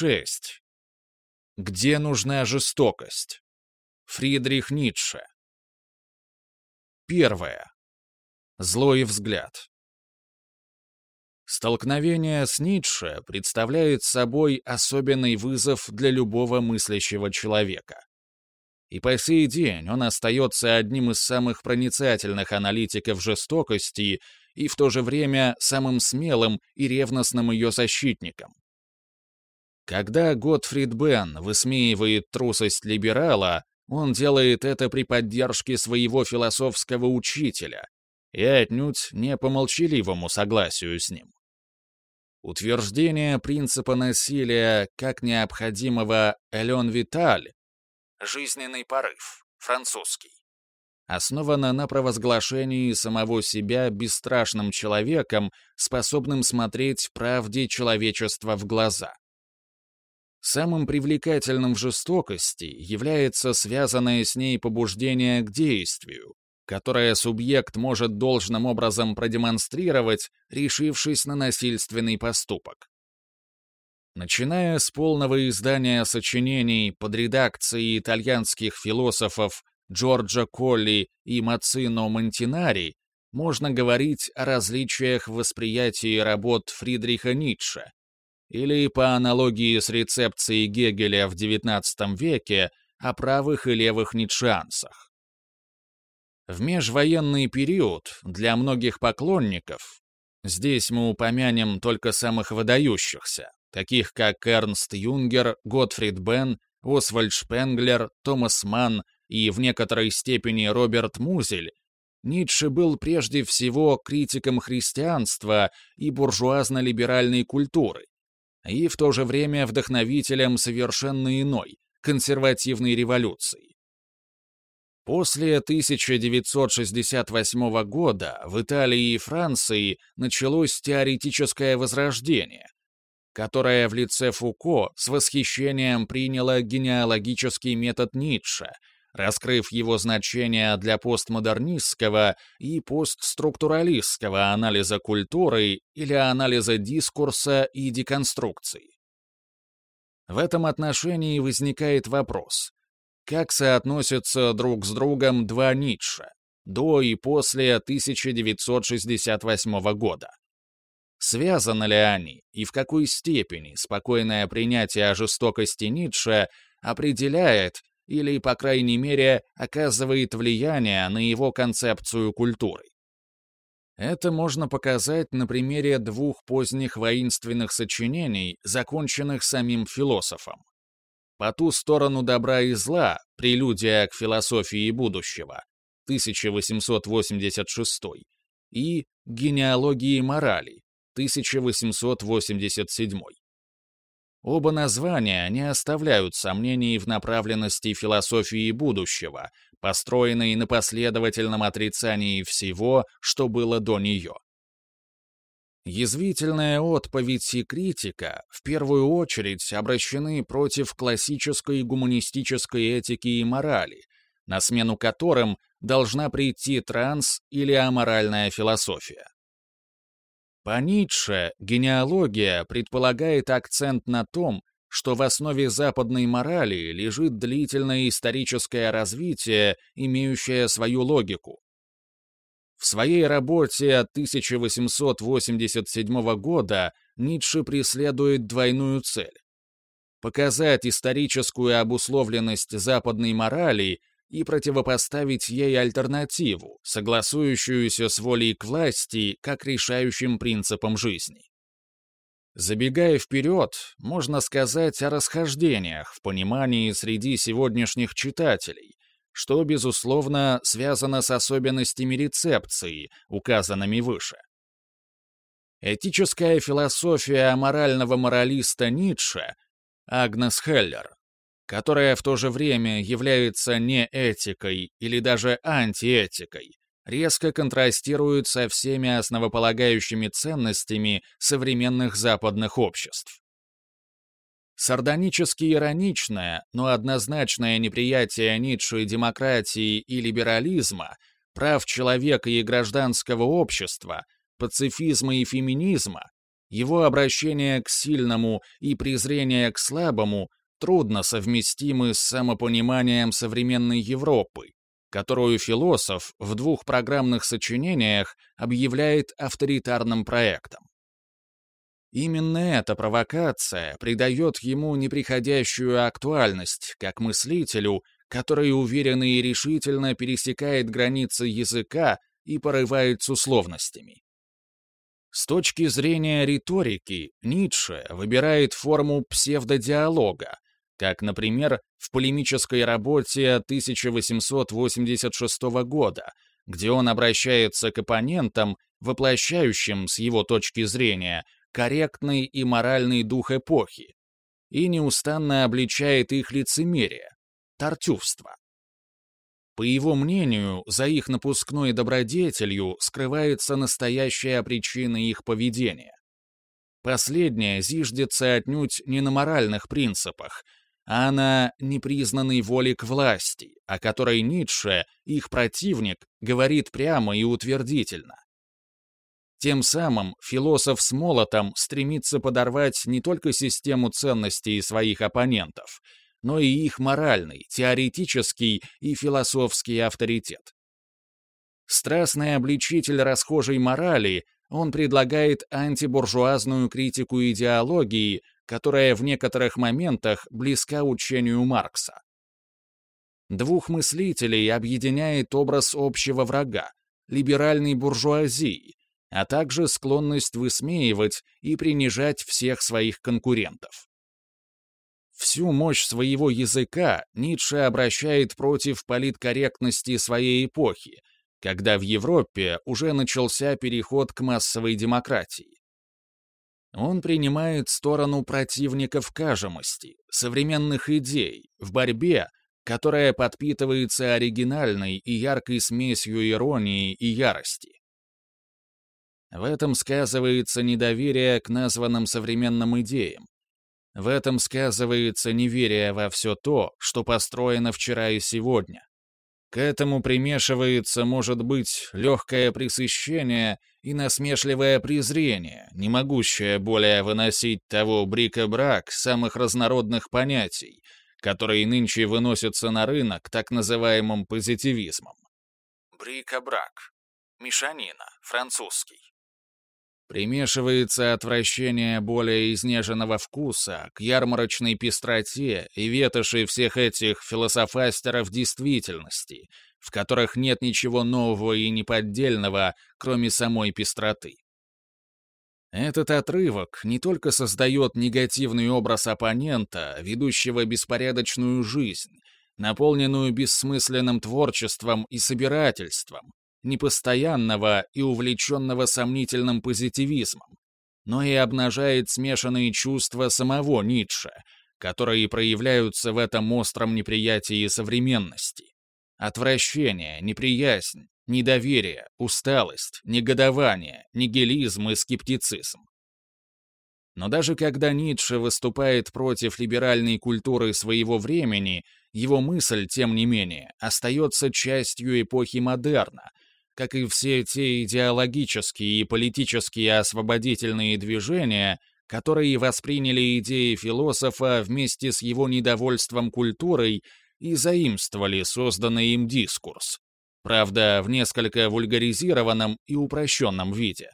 6. Где нужна жестокость? Фридрих Ницше. Первое. Злой взгляд. Столкновение с Ницше представляет собой особенный вызов для любого мыслящего человека. И по сей день он остается одним из самых проницательных аналитиков жестокости и в то же время самым смелым и ревностным ее защитником. Когда Готфрид Бен высмеивает трусость либерала, он делает это при поддержке своего философского учителя и отнюдь не по молчаливому согласию с ним. Утверждение принципа насилия как необходимого Элен Виталь «Жизненный порыв», французский, основано на провозглашении самого себя бесстрашным человеком, способным смотреть правде человечества в глаза. Самым привлекательным в жестокости является связанное с ней побуждение к действию, которое субъект может должным образом продемонстрировать, решившись на насильственный поступок. Начиная с полного издания сочинений под редакцией итальянских философов Джорджа Колли и Мацино Монтинари, можно говорить о различиях в восприятии работ Фридриха Ницше, или, по аналогии с рецепцией Гегеля в XIX веке, о правых и левых ницшеансах. В межвоенный период для многих поклонников, здесь мы упомянем только самых выдающихся, таких как Эрнст Юнгер, Готфрид Бен, Освальд Шпенглер, Томас Манн и в некоторой степени Роберт Музель, Ницше был прежде всего критиком христианства и буржуазно-либеральной культуры, и в то же время вдохновителем совершенно иной, консервативной революции. После 1968 года в Италии и Франции началось теоретическое возрождение, которое в лице Фуко с восхищением приняло генеалогический метод Ницше, раскрыв его значение для постмодернистского и постструктуралистского анализа культуры или анализа дискурса и деконструкции. В этом отношении возникает вопрос, как соотносятся друг с другом два Ницше до и после 1968 года. Связаны ли они и в какой степени спокойное принятие жестокости Ницше определяет или, по крайней мере, оказывает влияние на его концепцию культуры? Это можно показать на примере двух поздних воинственных сочинений, законченных самим философом. По ту сторону добра и зла. Прелюдия к философии будущего. 1886. И Генеалогии морали. 1887. Оба названия не оставляют сомнений в направленности философии будущего, построенной на последовательном отрицании всего, что было до нее. Язвительная отповедь и критика в первую очередь обращены против классической гуманистической этики и морали, на смену которым должна прийти транс или аморальная философия. По Ницше генеалогия предполагает акцент на том, что в основе западной морали лежит длительное историческое развитие, имеющее свою логику, в своей работе от 1887 года Ницше преследует двойную цель — показать историческую обусловленность западной морали и противопоставить ей альтернативу, согласующуюся с волей к власти как решающим принципом жизни. Забегая вперед, можно сказать о расхождениях в понимании среди сегодняшних читателей, что, безусловно, связано с особенностями рецепции, указанными выше. Этическая философия морального моралиста Ницше, Агнес Хеллер, которая в то же время является не этикой или даже антиэтикой, резко контрастирует со всеми основополагающими ценностями современных западных обществ. Сардонически ироничное, но однозначное неприятие Ницше демократии и либерализма, прав человека и гражданского общества, пацифизма и феминизма его обращение к сильному и презрение к слабому трудно совместимы с самопониманием современной Европы, которую философ в двух программных сочинениях объявляет авторитарным проектом. Именно эта провокация придает ему неприходящую актуальность как мыслителю, который уверенно и решительно пересекает границы языка и порывает с условностями. С точки зрения риторики, Ницше выбирает форму псевдодиалога, как, например, в полемической работе 1886 года, где он обращается к оппонентам, воплощающим, с его точки зрения, корректный и моральный дух эпохи, и неустанно обличает их лицемерие, тортювство. По его мнению, за их напускной добродетелью скрывается настоящая причина их поведения. Последняя зиждется отнюдь не на моральных принципах, а на непризнанной воле к власти, о которой Ницше, их противник, говорит прямо и утвердительно. Тем самым философ с молотом стремится подорвать не только систему ценностей своих оппонентов, но и их моральный, теоретический и философский авторитет. Страстный обличитель расхожей морали, он предлагает антибуржуазную критику идеологии, которая в некоторых моментах близка учению Маркса. Двух мыслителей объединяет образ общего врага, либеральной буржуазии, а также склонность высмеивать и принижать всех своих конкурентов. Всю мощь своего языка Ницше обращает против политкорректности своей эпохи, когда в Европе уже начался переход к массовой демократии. Он принимает сторону противников кажемости, современных идей, в борьбе, которая подпитывается оригинальной и яркой смесью иронии и ярости. В этом сказывается недоверие к названным современным идеям. В этом сказывается неверие во все то, что построено вчера и сегодня. К этому примешивается, может быть, легкое пресыщение и насмешливое презрение, не могущее более выносить того брика-брак самых разнородных понятий, которые нынче выносятся на рынок так называемым позитивизмом. Брика-брак. Мешанина. Французский. Примешивается отвращение более изнеженного вкуса к ярмарочной пестроте и ветоши всех этих философастеров действительности, в которых нет ничего нового и неподдельного, кроме самой пестроты. Этот отрывок не только создает негативный образ оппонента, ведущего беспорядочную жизнь, наполненную бессмысленным творчеством и собирательством, непостоянного и увлеченного сомнительным позитивизмом, но и обнажает смешанные чувства самого Ницше, которые проявляются в этом остром неприятии современности. Отвращение, неприязнь, недоверие, усталость, негодование, нигилизм и скептицизм. Но даже когда Ницше выступает против либеральной культуры своего времени, его мысль, тем не менее, остается частью эпохи модерна, как и все те идеологические и политические освободительные движения, которые восприняли идеи философа вместе с его недовольством культурой и заимствовали созданный им дискурс, правда, в несколько вульгаризированном и упрощенном виде.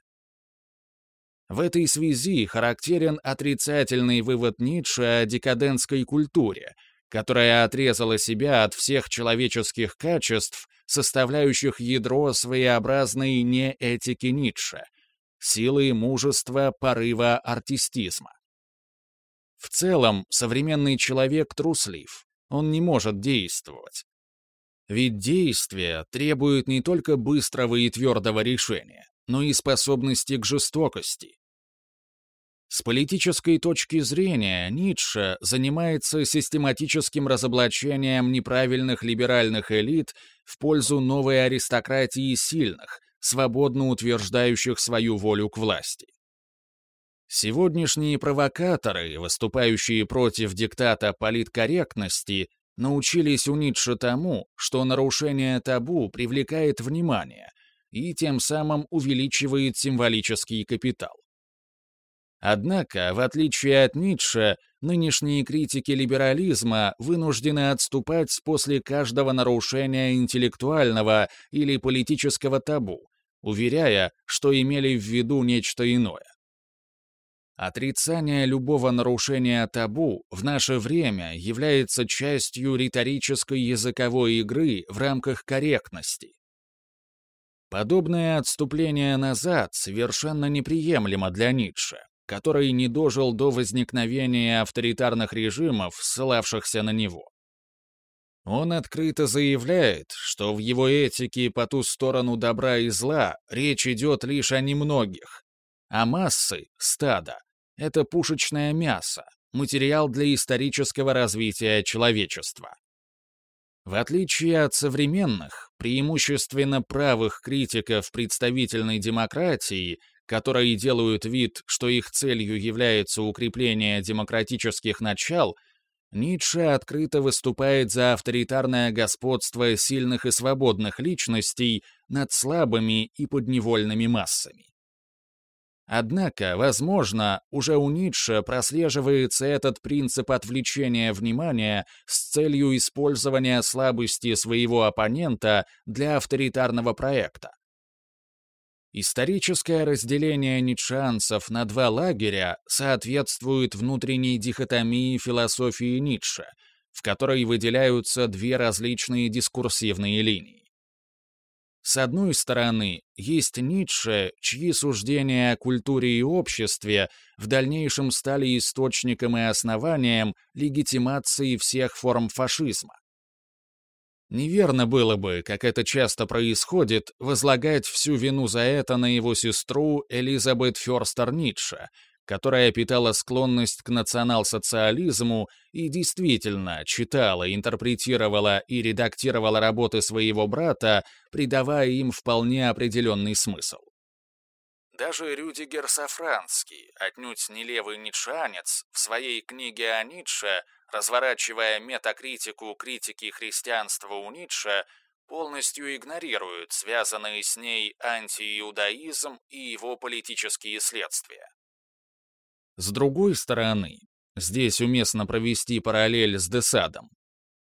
В этой связи характерен отрицательный вывод Ницше о декадентской культуре, которая отрезала себя от всех человеческих качеств составляющих ядро своеобразной неэтики Ницше, силы мужества, порыва артистизма. В целом, современный человек труслив, он не может действовать. Ведь действие требует не только быстрого и твердого решения, но и способности к жестокости, с политической точки зрения Ницше занимается систематическим разоблачением неправильных либеральных элит в пользу новой аристократии сильных, свободно утверждающих свою волю к власти. Сегодняшние провокаторы, выступающие против диктата политкорректности, научились у Ницше тому, что нарушение табу привлекает внимание и тем самым увеличивает символический капитал. Однако, в отличие от Ницше, нынешние критики либерализма вынуждены отступать после каждого нарушения интеллектуального или политического табу, уверяя, что имели в виду нечто иное. Отрицание любого нарушения табу в наше время является частью риторической языковой игры в рамках корректности. Подобное отступление назад совершенно неприемлемо для Ницше, который не дожил до возникновения авторитарных режимов, ссылавшихся на него. Он открыто заявляет, что в его этике по ту сторону добра и зла речь идет лишь о немногих, а массы, стада, это пушечное мясо, материал для исторического развития человечества. В отличие от современных, преимущественно правых критиков представительной демократии, которые делают вид, что их целью является укрепление демократических начал, Ницше открыто выступает за авторитарное господство сильных и свободных личностей над слабыми и подневольными массами. Однако, возможно, уже у Ницше прослеживается этот принцип отвлечения внимания с целью использования слабости своего оппонента для авторитарного проекта. Историческое разделение ницшеанцев на два лагеря соответствует внутренней дихотомии философии Ницше, в которой выделяются две различные дискурсивные линии. С одной стороны, есть Ницше, чьи суждения о культуре и обществе в дальнейшем стали источником и основанием легитимации всех форм фашизма. Неверно было бы, как это часто происходит, возлагать всю вину за это на его сестру Элизабет Фёрстер Ницше, которая питала склонность к национал-социализму и действительно читала, интерпретировала и редактировала работы своего брата, придавая им вполне определенный смысл. Даже Рюдигер Сафранский, отнюдь не левый ницшанец, в своей книге о Ницше, разворачивая метакритику критики христианства у Ницше, полностью игнорирует связанные с ней антииудаизм и его политические следствия. С другой стороны, здесь уместно провести параллель с Десадом.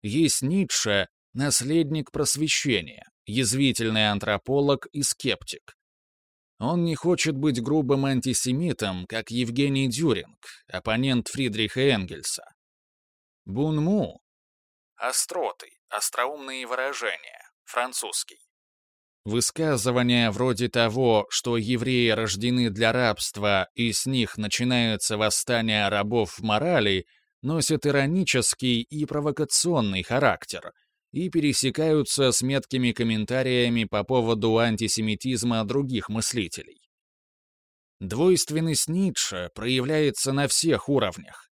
Есть Ницше, наследник просвещения, язвительный антрополог и скептик. Он не хочет быть грубым антисемитом, как Евгений Дюринг, оппонент Фридриха Энгельса. Бунму — остроты, остроумные выражения, французский. Высказывания вроде того, что евреи рождены для рабства и с них начинается восстание рабов в морали, носят иронический и провокационный характер и пересекаются с меткими комментариями по поводу антисемитизма других мыслителей. Двойственность Ницше проявляется на всех уровнях.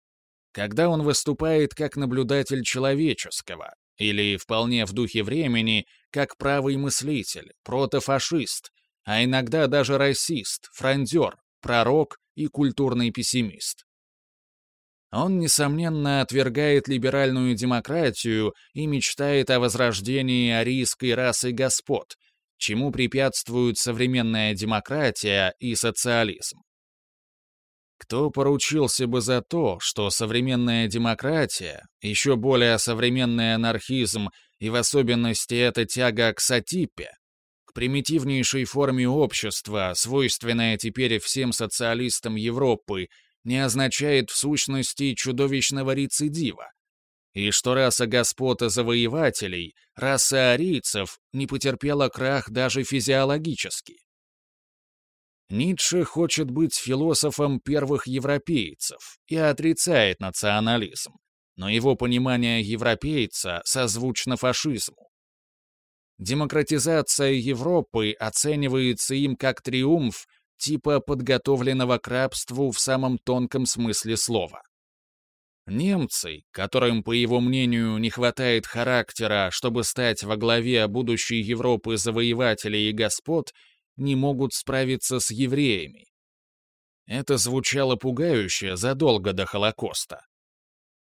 Когда он выступает как наблюдатель человеческого, или вполне в духе времени, как правый мыслитель, протофашист, а иногда даже расист, фрондер, пророк и культурный пессимист. Он, несомненно, отвергает либеральную демократию и мечтает о возрождении арийской расы господ, чему препятствуют современная демократия и социализм. Кто поручился бы за то, что современная демократия, еще более современный анархизм и в особенности эта тяга к сатипе, к примитивнейшей форме общества, свойственная теперь всем социалистам Европы, не означает в сущности чудовищного рецидива, и что раса господ и завоевателей, раса арийцев, не потерпела крах даже физиологически. Ницше хочет быть философом первых европейцев и отрицает национализм, но его понимание европейца созвучно фашизму. Демократизация Европы оценивается им как триумф типа подготовленного к рабству в самом тонком смысле слова. Немцы, которым, по его мнению, не хватает характера, чтобы стать во главе будущей Европы завоевателей и господ, не могут справиться с евреями. Это звучало пугающе задолго до Холокоста.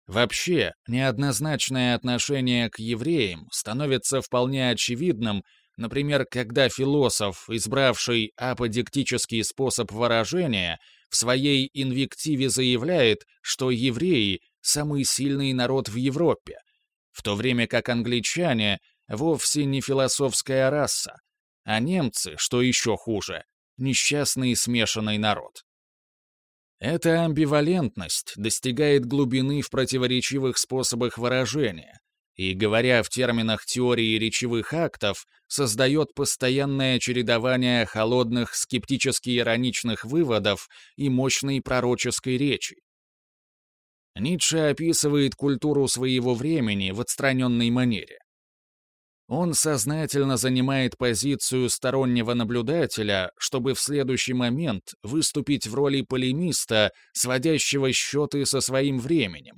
Вообще, неоднозначное отношение к евреям становится вполне очевидным, Например, когда философ, избравший аподектический способ выражения, в своей инвективе заявляет, что евреи — самый сильный народ в Европе, в то время как англичане вовсе не философская раса, а немцы, что еще хуже, несчастный смешанный народ. Эта амбивалентность достигает глубины в противоречивых способах выражения, и, говоря в терминах теории речевых актов, создает постоянное чередование холодных скептически-ироничных выводов и мощной пророческой речи. Ницше описывает культуру своего времени в отстраненной манере. Он сознательно занимает позицию стороннего наблюдателя, чтобы в следующий момент выступить в роли полемиста, сводящего счеты со своим временем,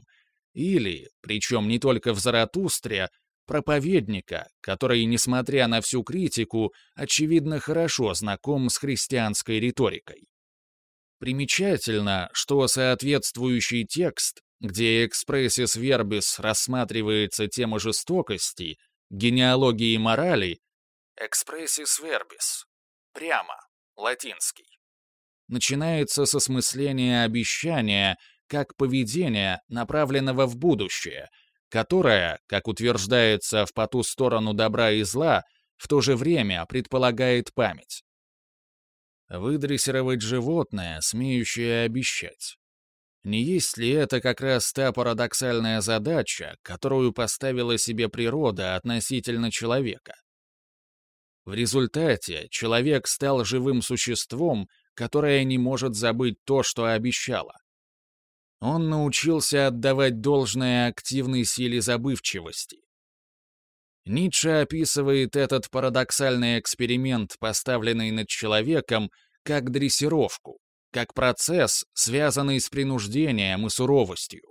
или, причем не только в Заратустре, проповедника, который, несмотря на всю критику, очевидно хорошо знаком с христианской риторикой. Примечательно, что соответствующий текст, где экспрессис вербис рассматривается тема жестокости, генеалогии морали, экспрессис вербис, прямо, латинский, начинается с осмысления обещания, как поведения, направленного в будущее, которое, как утверждается в по ту сторону добра и зла, в то же время предполагает память. Выдрессировать животное, смеющее обещать. Не есть ли это как раз та парадоксальная задача, которую поставила себе природа относительно человека? В результате человек стал живым существом, которое не может забыть то, что обещало. Он научился отдавать должное активной силе забывчивости. Ницше описывает этот парадоксальный эксперимент, поставленный над человеком, как дрессировку, как процесс, связанный с принуждением и суровостью.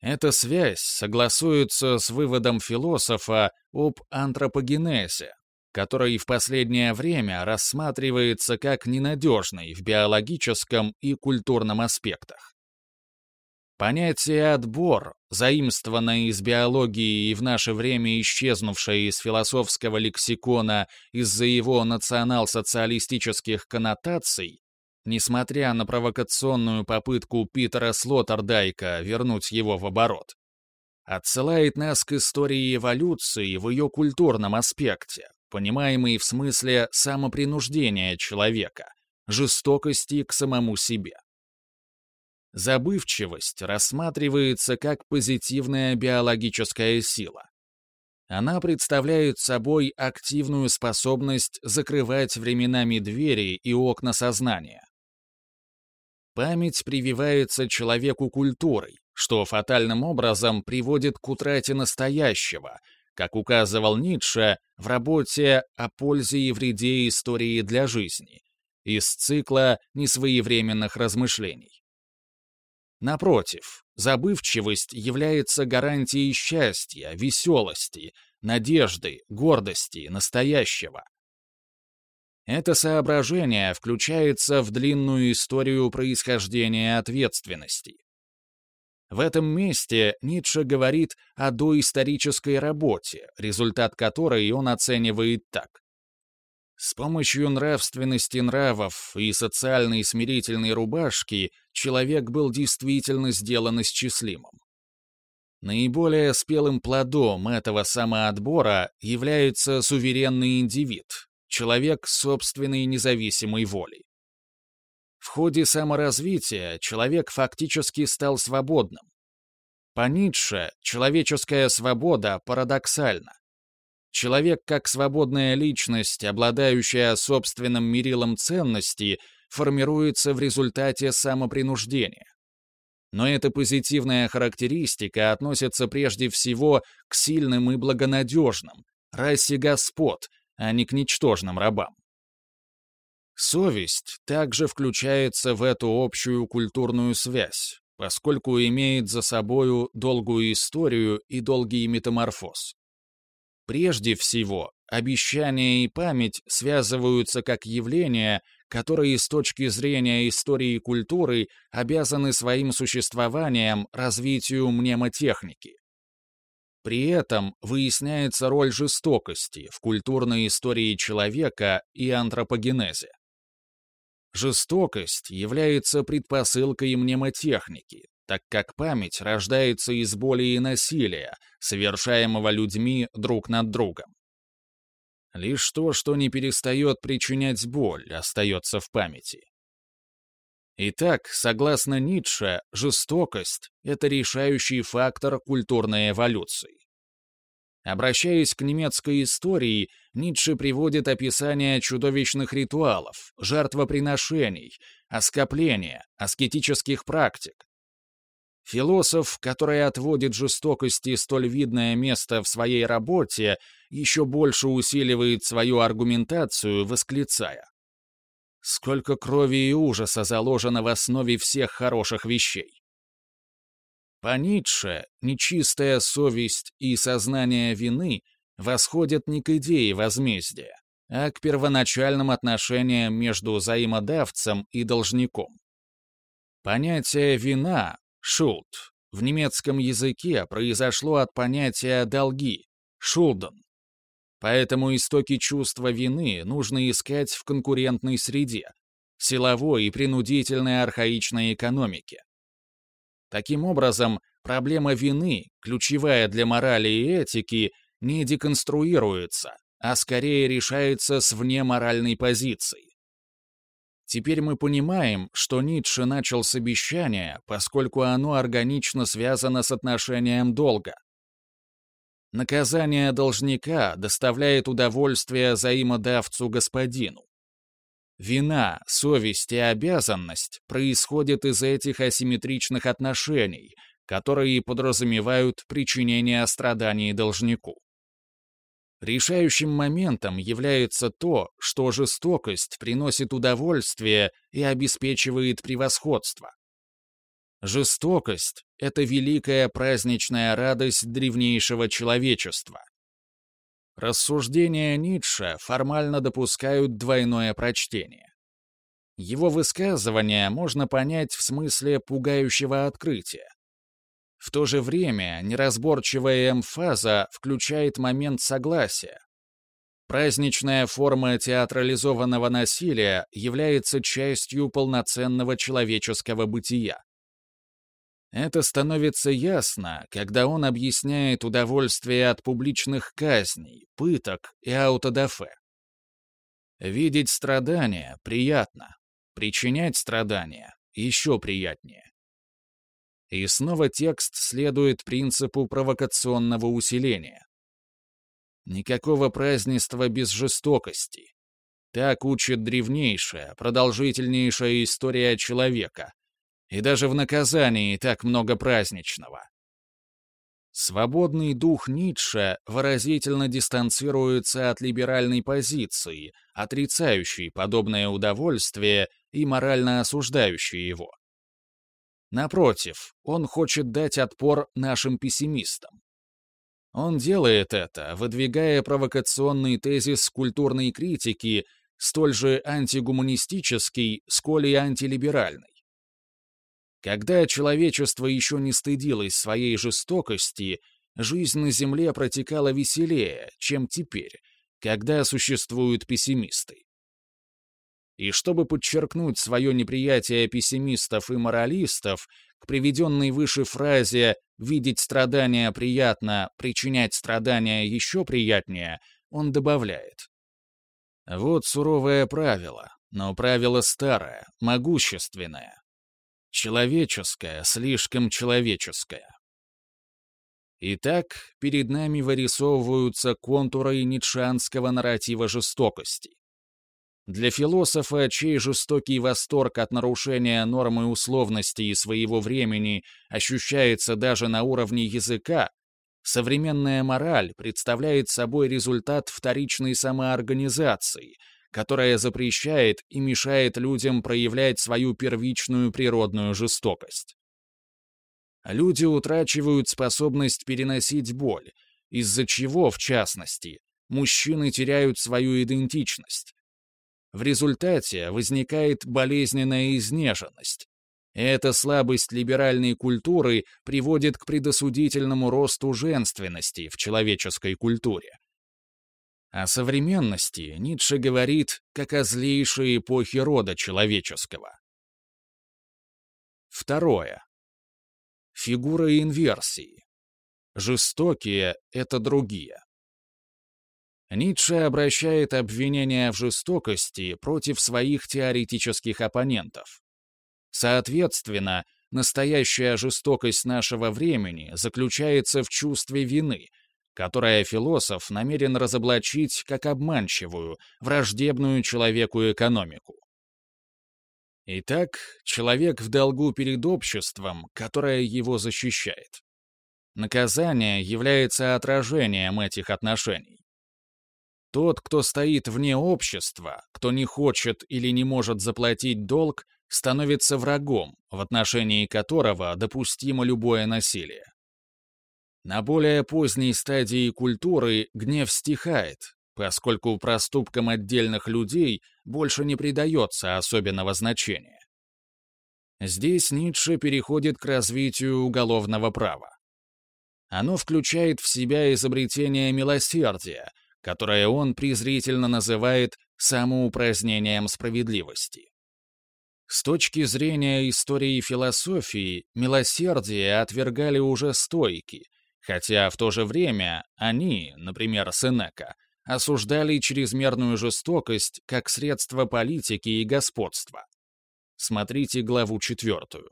Эта связь согласуется с выводом философа об антропогенезе, который в последнее время рассматривается как ненадежный в биологическом и культурном аспектах. Понятие «отбор», заимствованное из биологии и в наше время исчезнувшее из философского лексикона из-за его национал-социалистических коннотаций, несмотря на провокационную попытку Питера Слоттердайка вернуть его в оборот, отсылает нас к истории эволюции в ее культурном аспекте, понимаемый в смысле самопринуждения человека, жестокости к самому себе. Забывчивость рассматривается как позитивная биологическая сила. Она представляет собой активную способность закрывать временами двери и окна сознания. Память прививается человеку культурой, что фатальным образом приводит к утрате настоящего, как указывал Ницше в работе «О пользе и вреде истории для жизни» из цикла несвоевременных размышлений. Напротив, забывчивость является гарантией счастья, веселости, надежды, гордости, настоящего. Это соображение включается в длинную историю происхождения ответственности. В этом месте Ницше говорит о доисторической работе, результат которой он оценивает так. С помощью нравственности нравов и социальной смирительной рубашки человек был действительно сделан исчислимым. Наиболее спелым плодом этого самоотбора является суверенный индивид, человек с собственной независимой волей. В ходе саморазвития человек фактически стал свободным. По Ницше человеческая свобода парадоксальна. Человек как свободная личность, обладающая собственным мерилом ценностей, формируется в результате самопринуждения. Но эта позитивная характеристика относится прежде всего к сильным и благонадежным, расе господ, а не к ничтожным рабам. Совесть также включается в эту общую культурную связь, поскольку имеет за собою долгую историю и долгий метаморфоз. Прежде всего, обещания и память связываются как явления, которые с точки зрения истории и культуры обязаны своим существованием развитию мнемотехники. При этом выясняется роль жестокости в культурной истории человека и антропогенезе. Жестокость является предпосылкой мнемотехники, так как память рождается из боли и насилия, совершаемого людьми друг над другом. Лишь то, что не перестает причинять боль, остается в памяти. Итак, согласно Ницше, жестокость — это решающий фактор культурной эволюции. Обращаясь к немецкой истории, Ницше приводит описание чудовищных ритуалов, жертвоприношений, оскопления, аскетических практик. Философ, который отводит жестокости столь видное место в своей работе, еще больше усиливает свою аргументацию, восклицая. Сколько крови и ужаса заложено в основе всех хороших вещей. По Ницше нечистая совесть и сознание вины восходят не к идее возмездия, а к первоначальным отношениям между взаимодавцем и должником. Понятие «вина» — «шулд» в немецком языке произошло от понятия «долги» — «шулден». Поэтому истоки чувства вины нужно искать в конкурентной среде, силовой и принудительной архаичной экономике. Таким образом, проблема вины, ключевая для морали и этики, не деконструируется, а скорее решается с внеморальной позиции. Теперь мы понимаем, что Ницше начал с обещания, поскольку оно органично связано с отношением долга. Наказание должника доставляет удовольствие взаимодавцу-господину. Вина, совесть и обязанность происходят из этих асимметричных отношений, которые подразумевают причинение страданий должнику. Решающим моментом является то, что жестокость приносит удовольствие и обеспечивает превосходство. Жестокость — это великая праздничная радость древнейшего человечества. Рассуждения Ницше формально допускают двойное прочтение. Его высказывание можно понять в смысле пугающего открытия. В то же время неразборчивая эмфаза включает момент согласия. Праздничная форма театрализованного насилия является частью полноценного человеческого бытия. Это становится ясно, когда он объясняет удовольствие от публичных казней, пыток и аутодафе. Видеть страдания приятно, причинять страдания еще приятнее. И снова текст следует принципу провокационного усиления. Никакого празднества без жестокости. Так учит древнейшая, продолжительнейшая история человека, и даже в наказании так много праздничного. Свободный дух Ницше выразительно дистанцируется от либеральной позиции, отрицающей подобное удовольствие и морально осуждающей его. Напротив, он хочет дать отпор нашим пессимистам. Он делает это, выдвигая провокационный тезис культурной критики, столь же антигуманистический, сколь и антилиберальный. Когда человечество еще не стыдилось своей жестокости, жизнь на Земле протекала веселее, чем теперь, когда существуют пессимисты. И чтобы подчеркнуть свое неприятие пессимистов и моралистов, к приведенной выше фразе «видеть страдания приятно, причинять страдания еще приятнее», он добавляет. Вот суровое правило, но правило старое, могущественное. Человеческое, слишком человеческое. Итак, перед нами вырисовываются контуры ницшанского нарратива жестокости. Для философа, чей жестокий восторг от нарушения нормы условности и своего времени ощущается даже на уровне языка, современная мораль представляет собой результат вторичной самоорганизации — которая запрещает и мешает людям проявлять свою первичную природную жестокость. Люди утрачивают способность переносить боль, из-за чего, в частности, мужчины теряют свою идентичность. В результате возникает болезненная изнеженность. эта слабость либеральной культуры приводит к предосудительному росту женственности в человеческой культуре. О современности Ницше говорит как о злейшей эпохе рода человеческого. Второе. Фигура инверсии. Жестокие — это другие. Ницше обращает обвинения в жестокости против своих теоретических оппонентов. Соответственно, настоящая жестокость нашего времени заключается в чувстве вины, которое философ намерен разоблачить как обманчивую, враждебную человеку экономику. Итак, человек в долгу перед обществом, которое его защищает. Наказание является отражением этих отношений. Тот, кто стоит вне общества, кто не хочет или не может заплатить долг, становится врагом, в отношении которого допустимо любое насилие. На более поздней стадии культуры гнев стихает, поскольку проступкам отдельных людей больше не придается особенного значения. Здесь Ницше переходит к развитию уголовного права. Оно включает в себя изобретение милосердия, которое он презрительно называет самоупразднением справедливости. С точки зрения истории философии, милосердие отвергали уже стойки, хотя в то же время они, например, Сенека, осуждали чрезмерную жестокость как средство политики и господства. Смотрите главу четвертую.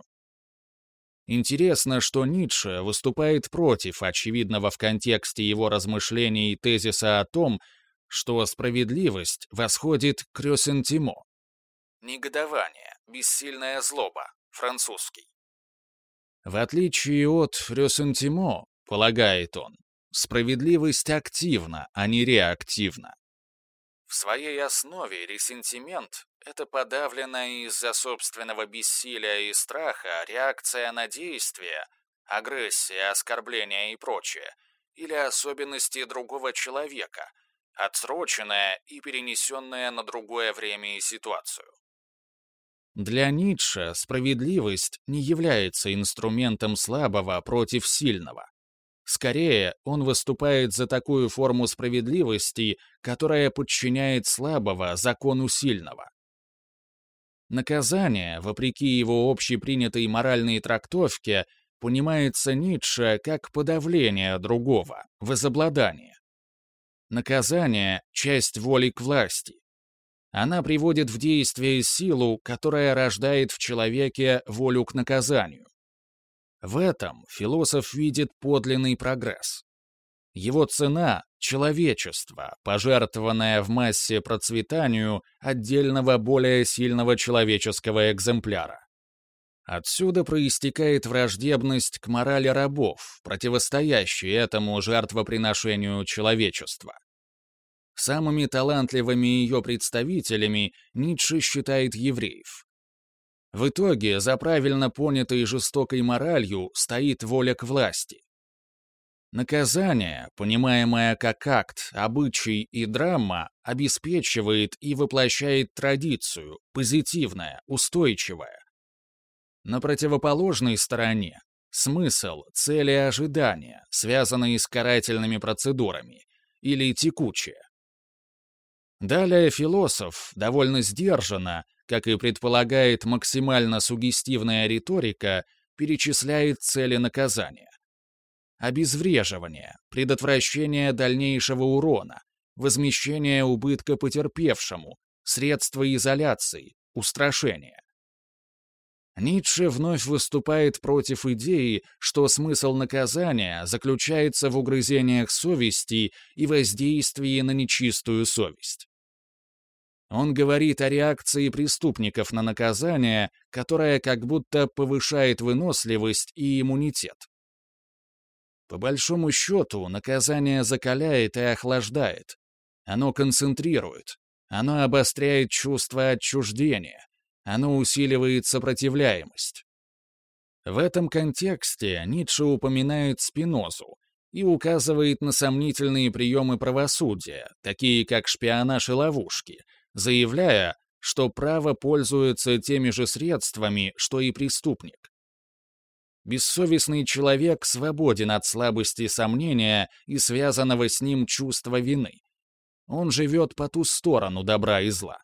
Интересно, что Ницше выступает против очевидного в контексте его размышлений тезиса о том, что справедливость восходит к ресентимо. Негодование, бессильная злоба, французский. В отличие от ресентимо, полагает он, справедливость активна, а не реактивна. В своей основе ресентимент — это подавленная из-за собственного бессилия и страха реакция на действия, агрессия, оскорбления и прочее, или особенности другого человека, отсроченная и перенесенная на другое время и ситуацию. Для Ницше справедливость не является инструментом слабого против сильного. Скорее, он выступает за такую форму справедливости, которая подчиняет слабого закону сильного. Наказание, вопреки его общепринятой моральной трактовке, понимается Ницше как подавление другого, возобладание. Наказание — часть воли к власти. Она приводит в действие силу, которая рождает в человеке волю к наказанию. В этом философ видит подлинный прогресс. Его цена — человечество, пожертвованное в массе процветанию отдельного более сильного человеческого экземпляра. Отсюда проистекает враждебность к морали рабов, противостоящей этому жертвоприношению человечества. Самыми талантливыми ее представителями Ницше считает евреев. В итоге за правильно понятой жестокой моралью стоит воля к власти. Наказание, понимаемое как акт, обычай и драма, обеспечивает и воплощает традицию, позитивное, устойчивое. На противоположной стороне — смысл, цели ожидания, связанные с карательными процедурами, или текучее. Далее философ довольно сдержанно, как и предполагает максимально сугестивная риторика, перечисляет цели наказания. Обезвреживание, предотвращение дальнейшего урона, возмещение убытка потерпевшему, средства изоляции, устрашение. Ницше вновь выступает против идеи, что смысл наказания заключается в угрызениях совести и воздействии на нечистую совесть. Он говорит о реакции преступников на наказание, которая как будто повышает выносливость и иммунитет. По большому счету, наказание закаляет и охлаждает. Оно концентрирует. Оно обостряет чувство отчуждения. Оно усиливает сопротивляемость. В этом контексте Ницше упоминает Спинозу и указывает на сомнительные приемы правосудия, такие как шпионаж и ловушки, заявляя, что право пользуется теми же средствами, что и преступник. Бессовестный человек свободен от слабости сомнения и связанного с ним чувства вины. Он живет по ту сторону добра и зла.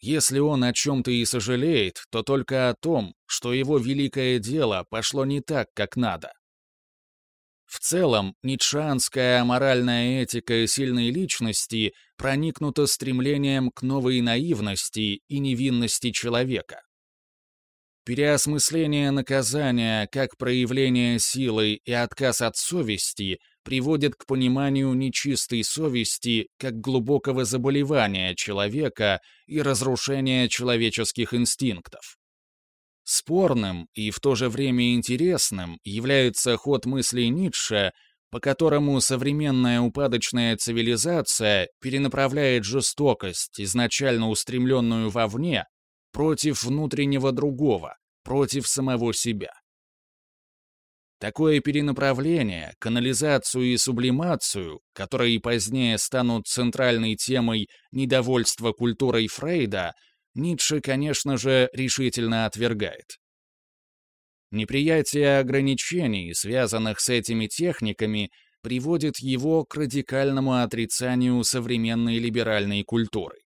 Если он о чем-то и сожалеет, то только о том, что его великое дело пошло не так, как надо. В целом, ницшанская моральная этика сильной личности проникнута стремлением к новой наивности и невинности человека. Переосмысление наказания как проявление силы и отказ от совести приводит к пониманию нечистой совести как глубокого заболевания человека и разрушения человеческих инстинктов. Спорным и в то же время интересным является ход мыслей Ницше, по которому современная упадочная цивилизация перенаправляет жестокость, изначально устремленную вовне, против внутреннего другого, против самого себя. Такое перенаправление, канализацию и сублимацию, которые позднее станут центральной темой недовольства культурой Фрейда, Ницше, конечно же, решительно отвергает. Неприятие ограничений, связанных с этими техниками, приводит его к радикальному отрицанию современной либеральной культуры.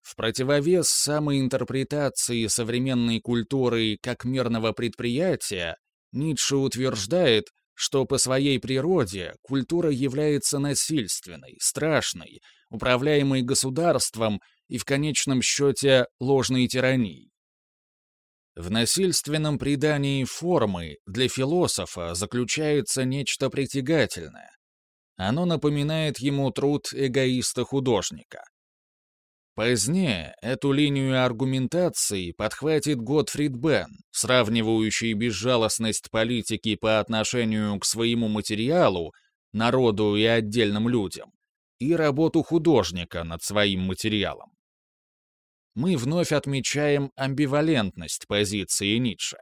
В противовес самой интерпретации современной культуры как мирного предприятия, Ницше утверждает, что по своей природе культура является насильственной, страшной, управляемой государством и в конечном счете ложной тиранией. В насильственном придании формы для философа заключается нечто притягательное. Оно напоминает ему труд эгоиста-художника. Позднее эту линию аргументации подхватит Готфрид Бен, сравнивающий безжалостность политики по отношению к своему материалу, народу и отдельным людям, и работу художника над своим материалом. Мы вновь отмечаем амбивалентность позиции Ницше.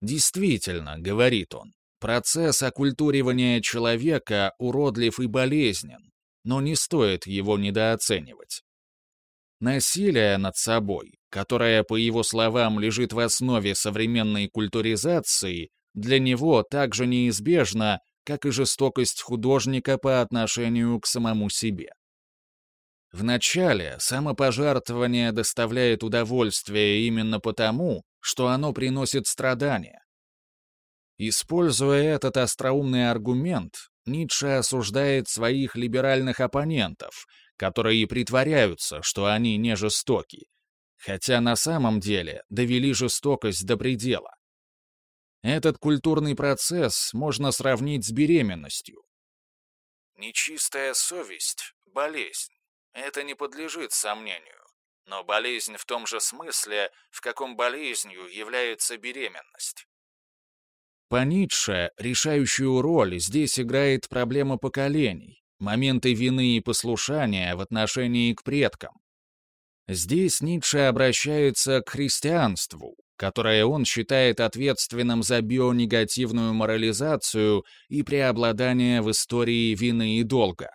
Действительно, говорит он, процесс оккультуривания человека уродлив и болезнен, но не стоит его недооценивать. Насилие над собой, которое, по его словам, лежит в основе современной культуризации, для него также неизбежно, как и жестокость художника по отношению к самому себе. Вначале самопожертвование доставляет удовольствие именно потому, что оно приносит страдания. Используя этот остроумный аргумент, Ницше осуждает своих либеральных оппонентов, которые притворяются, что они не жестоки, хотя на самом деле довели жестокость до предела. Этот культурный процесс можно сравнить с беременностью. Нечистая совесть — болезнь. Это не подлежит сомнению. Но болезнь в том же смысле, в каком болезнью является беременность. По Ницше решающую роль здесь играет проблема поколений, моменты вины и послушания в отношении к предкам. Здесь Ницше обращается к христианству, которое он считает ответственным за бионегативную морализацию и преобладание в истории вины и долга.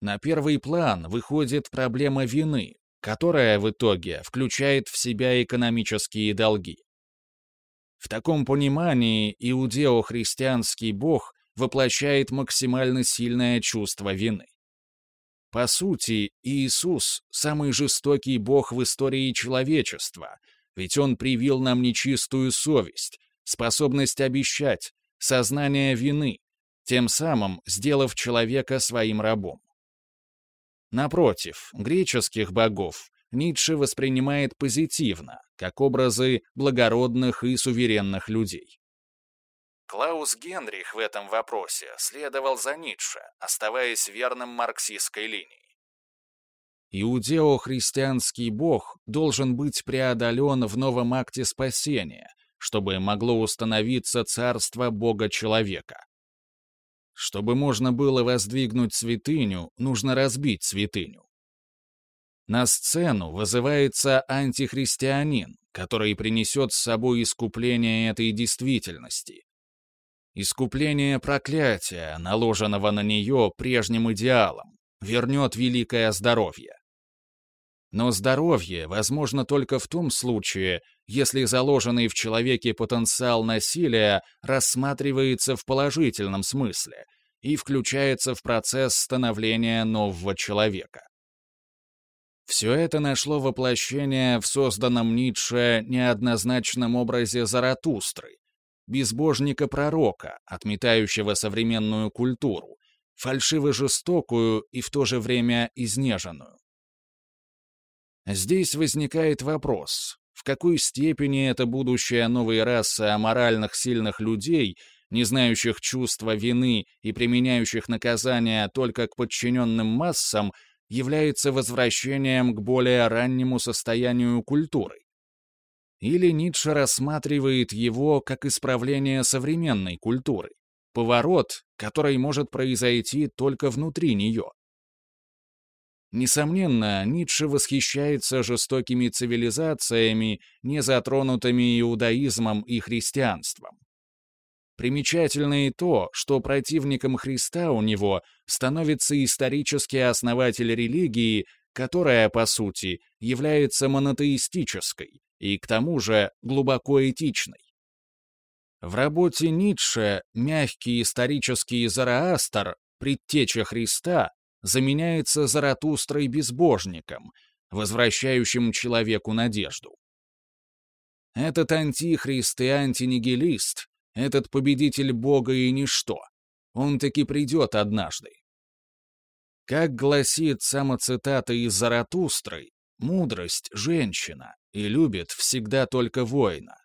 На первый план выходит проблема вины, которая в итоге включает в себя экономические долги. В таком понимании иудео-христианский бог воплощает максимально сильное чувство вины. По сути, Иисус — самый жестокий бог в истории человечества, ведь он привил нам нечистую совесть, способность обещать, сознание вины, тем самым сделав человека своим рабом. Напротив, греческих богов Ницше воспринимает позитивно, как образы благородных и суверенных людей. Клаус Генрих в этом вопросе следовал за Ницше, оставаясь верным марксистской линии. Иудео-христианский бог должен быть преодолен в новом акте спасения, чтобы могло установиться царство Бога-человека. Чтобы можно было воздвигнуть святыню, нужно разбить святыню. На сцену вызывается антихристианин, который принесет с собой искупление этой действительности, Искупление проклятия, наложенного на нее прежним идеалом, вернет великое здоровье. Но здоровье возможно только в том случае, если заложенный в человеке потенциал насилия рассматривается в положительном смысле и включается в процесс становления нового человека. Все это нашло воплощение в созданном Ницше неоднозначном образе Заратустры, безбожника-пророка, отметающего современную культуру, фальшиво-жестокую и в то же время изнеженную. Здесь возникает вопрос, в какой степени эта будущая новая раса аморальных сильных людей, не знающих чувства вины и применяющих наказания только к подчиненным массам, является возвращением к более раннему состоянию культуры. Или Ницше рассматривает его как исправление современной культуры, поворот, который может произойти только внутри нее. Несомненно, Ницше восхищается жестокими цивилизациями, не затронутыми иудаизмом и христианством. Примечательно и то, что противником Христа у него становится исторический основатель религии, которая, по сути, является монотеистической и, к тому же, глубоко этичной. В работе Ницше мягкий исторический Зараастр, предтеча Христа, заменяется Заратустрой-безбожником, возвращающим человеку надежду. Этот антихрист и антинигилист, этот победитель Бога и ничто, он таки придет однажды. Как гласит самоцитата из Заратустры, мудрость — женщина и любит всегда только воина.